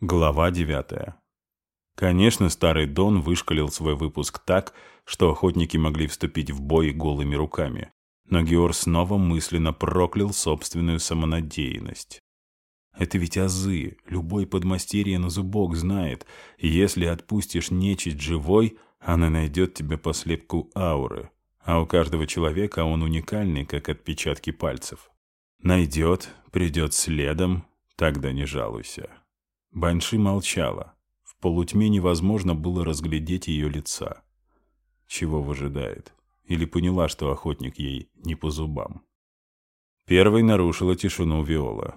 Глава девятая. Конечно, старый Дон вышкалил свой выпуск так, что охотники могли вступить в бой голыми руками. Но Геор снова мысленно проклял собственную самонадеянность. Это ведь азы, любой подмастерье на зубок знает. Если отпустишь нечисть живой, она найдет тебе по слепку ауры. А у каждого человека он уникальный, как отпечатки пальцев. Найдет, придет следом, тогда не жалуйся. Банши молчала. В полутьме невозможно было разглядеть ее лица. Чего выжидает? Или поняла, что охотник ей не по зубам? Первой нарушила тишину Виола.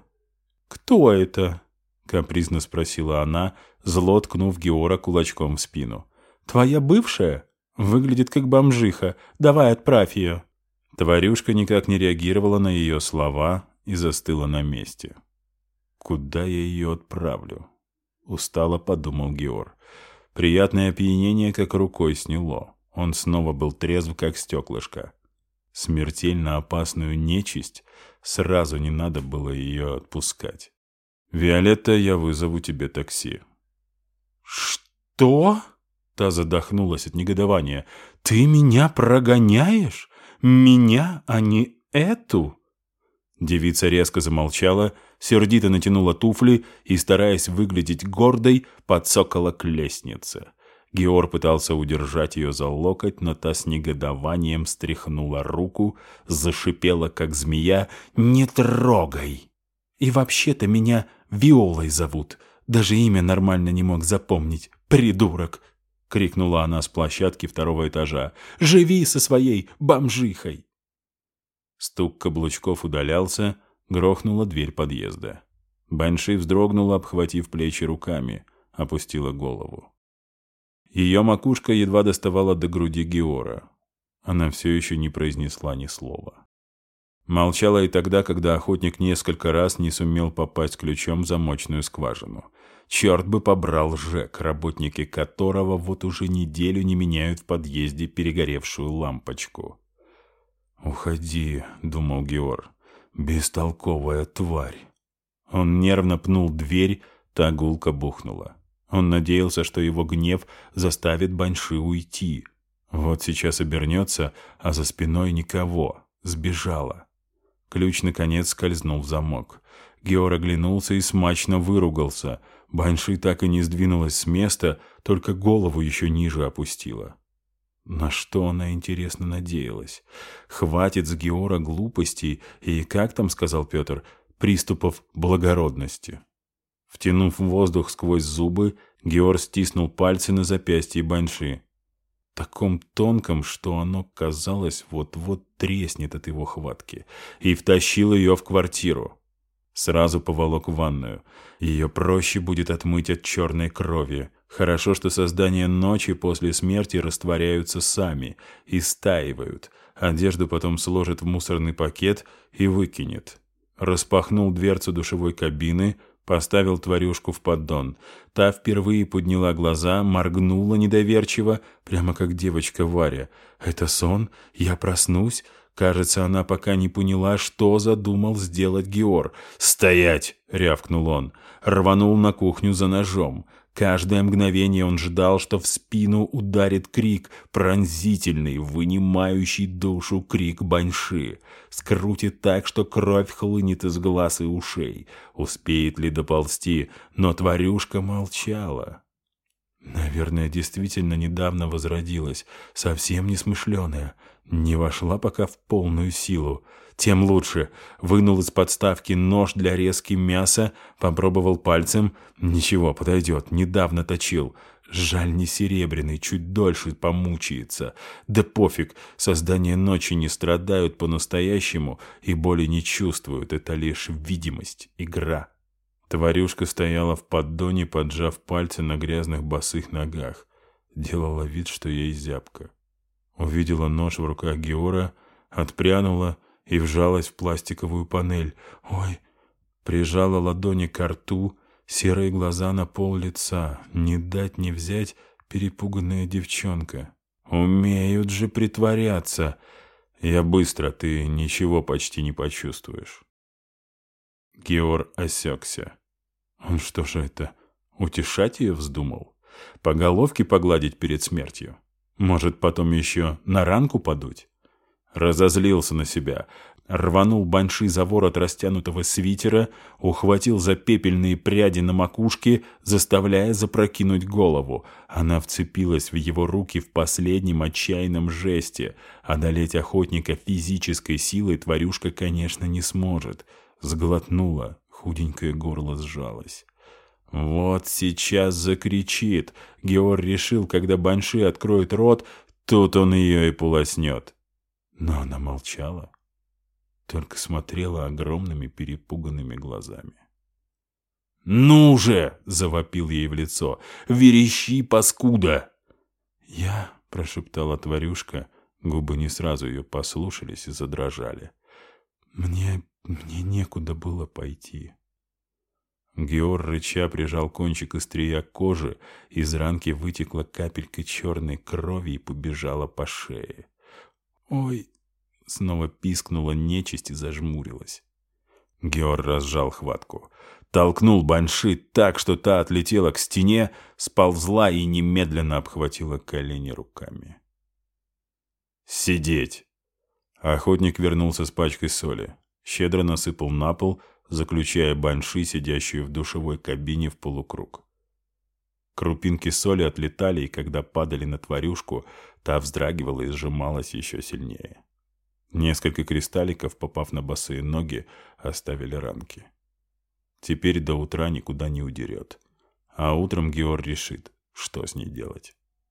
«Кто это?» — капризно спросила она, зло ткнув Геора кулачком в спину. «Твоя бывшая? Выглядит как бомжиха. Давай отправь ее». Тварюшка никак не реагировала на ее слова и застыла на месте. Куда я ее отправлю? Устало подумал Геор. Приятное опьянение как рукой сняло. Он снова был трезв, как стеклышко. Смертельно опасную нечисть сразу не надо было ее отпускать. «Виолетта, я вызову тебе такси». «Что?» Та задохнулась от негодования. «Ты меня прогоняешь? Меня, а не эту?» Девица резко замолчала сердито натянула туфли и, стараясь выглядеть гордой, подсокала к лестнице. Геор пытался удержать ее за локоть, но та с негодованием стряхнула руку, зашипела, как змея «Не трогай!» «И вообще-то меня Виолой зовут. Даже имя нормально не мог запомнить. Придурок!» — крикнула она с площадки второго этажа. «Живи со своей бомжихой!» Стук каблучков удалялся, Грохнула дверь подъезда. Банши вздрогнула, обхватив плечи руками, опустила голову. Ее макушка едва доставала до груди Геора. Она все еще не произнесла ни слова. Молчала и тогда, когда охотник несколько раз не сумел попасть ключом в замочную скважину. Черт бы побрал Жек, работники которого вот уже неделю не меняют в подъезде перегоревшую лампочку. «Уходи», — думал Геор. Бестолковая тварь. Он нервно пнул дверь, та гулко бухнула. Он надеялся, что его гнев заставит Банши уйти. Вот сейчас обернется, а за спиной никого. Сбежала. Ключ, наконец, скользнул в замок. Геор оглянулся и смачно выругался. Банши так и не сдвинулась с места, только голову еще ниже опустила. На что она, интересно, надеялась? Хватит с Геора глупостей и, как там сказал Петр, приступов благородности. Втянув воздух сквозь зубы, Геор стиснул пальцы на запястье Банши. Таком тонком, что оно, казалось, вот-вот треснет от его хватки, и втащил ее в квартиру. Сразу поволок в ванную. Ее проще будет отмыть от черной крови, Хорошо, что создания ночи после смерти растворяются сами, и стаивают. Одежду потом сложит в мусорный пакет и выкинет. Распахнул дверцу душевой кабины, поставил тварюшку в поддон. Та впервые подняла глаза, моргнула недоверчиво, прямо как девочка Варя. «Это сон? Я проснусь?» Кажется, она пока не поняла, что задумал сделать Геор. «Стоять!» — рявкнул он. Рванул на кухню за ножом. Каждое мгновение он ждал, что в спину ударит крик, пронзительный, вынимающий душу крик баньши. Скрутит так, что кровь хлынет из глаз и ушей. Успеет ли доползти, но тварюшка молчала. Наверное, действительно недавно возродилась, совсем несмышленая. Не вошла пока в полную силу тем лучше. Вынул из подставки нож для резки мяса, попробовал пальцем. Ничего, подойдет, недавно точил. Жаль, не серебряный, чуть дольше помучается. Да пофиг, создания ночи не страдают по-настоящему и боли не чувствуют, это лишь видимость, игра. Тварюшка стояла в поддоне, поджав пальцы на грязных босых ногах. Делала вид, что ей зябко. Увидела нож в руках Геора, отпрянула — и вжалась в пластиковую панель. Ой! Прижала ладони к рту, серые глаза на пол лица. Не дать не взять перепуганная девчонка. Умеют же притворяться. Я быстро, ты ничего почти не почувствуешь. Геор осекся. Он что же это, Утешать ее вздумал? По головке погладить перед смертью? Может, потом еще на ранку подуть? Разозлился на себя, рванул банши за ворот растянутого свитера, ухватил за пепельные пряди на макушке, заставляя запрокинуть голову. Она вцепилась в его руки в последнем отчаянном жесте. Одолеть охотника физической силой тварюшка, конечно, не сможет. Сглотнула, худенькое горло сжалось. Вот сейчас закричит. Геор решил, когда Банши откроет рот, тут он ее и полоснет. Но она молчала только смотрела огромными перепуганными глазами. «Ну же!» — завопил ей в лицо. «Верещи, паскуда!» «Я...» — прошептала тварюшка. Губы не сразу ее послушались и задрожали. «Мне... мне некуда было пойти». Геор рыча прижал кончик острия к коже, из ранки вытекла капелька черной крови и побежала по шее. «Ой!» Снова пискнула нечисть и зажмурилась. Геор разжал хватку. Толкнул Банши так, что та отлетела к стене, сползла и немедленно обхватила колени руками. «Сидеть!» Охотник вернулся с пачкой соли. Щедро насыпал на пол, заключая Банши, сидящую в душевой кабине в полукруг. Крупинки соли отлетали, и когда падали на тварюшку, та вздрагивала и сжималась еще сильнее. Несколько кристалликов, попав на босые ноги, оставили ранки. Теперь до утра никуда не удерет. А утром Геор решит, что с ней делать.